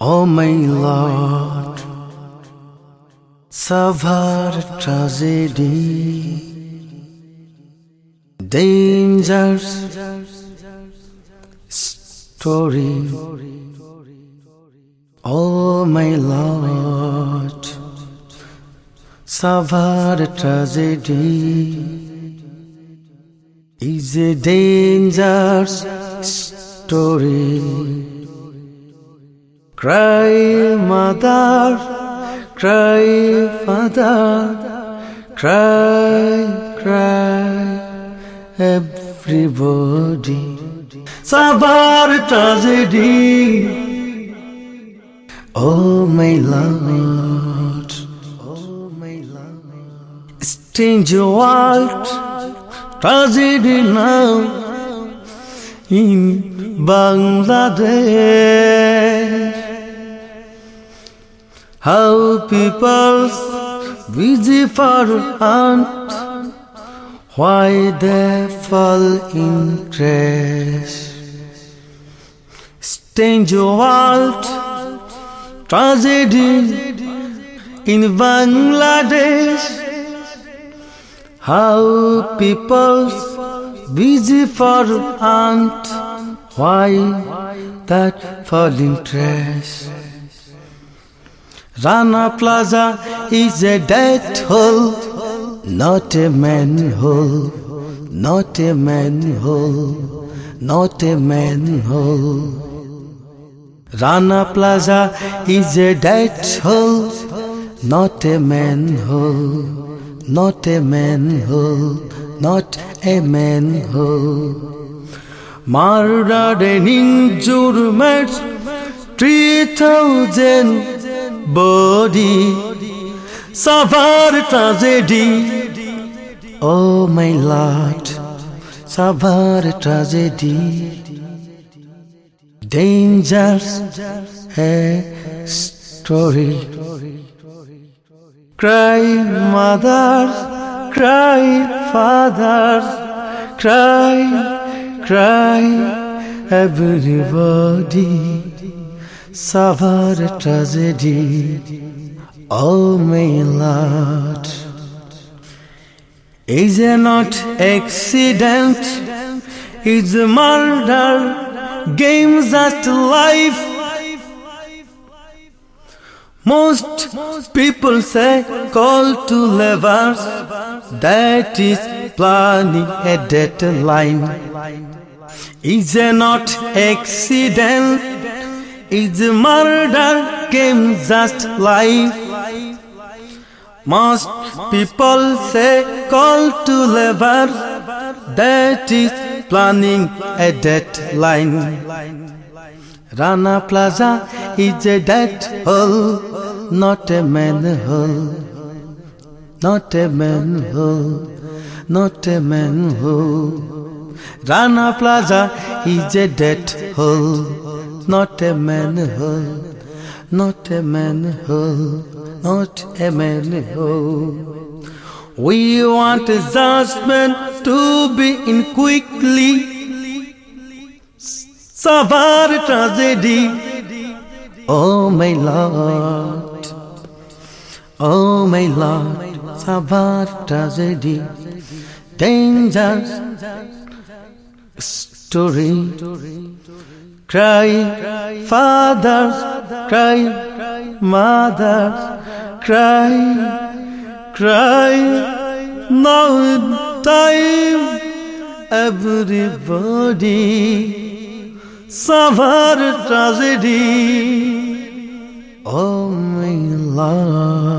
Oh my Lord, Savar tragedy, dangers, story. Oh my Lord, Savar tragedy is a dangerous story. Cry, mother, cry, father, cry, cry, everybody. Savar tragedy. Oh oh my Lord. Strange world, tragedy now in Bangladesh. How people's busy for hunt, why they fall in trash. Strange world, tragedy in Bangladesh. How people's busy for hunt, why that falling trash. Rana Plaza is a death hole, not a manhole, not a manhole, not a manhole. Rana Plaza is a death hole, not a manhole, not a manhole, not a manhole. Murdered and injured, three thousand body. Savar tragedy. Oh my lord. Savar tragedy. Dangers. A story. Cry mothers cry fathers cry cry everybody Savar tragedy. all my Lord, is it not accident? Is murder games just life? Most people say call to levers, that is planning a deadline. Is it not accident? Is murder came just life? Most people say call to labor, that is planning a deadline. Rana Plaza is a dead hole, not a manhole, not a manhole, not a manhole. Rana Plaza is a dead hole not a manhole, not a manhole, not a manhole. We want judgment to be in quickly. Savar tragedy, oh my Lord, oh my Lord, Savar tragedy, danger story. Cry, fathers, cry, mothers, cry, cry. Now time, everybody Savar tragedy. Oh my Lord.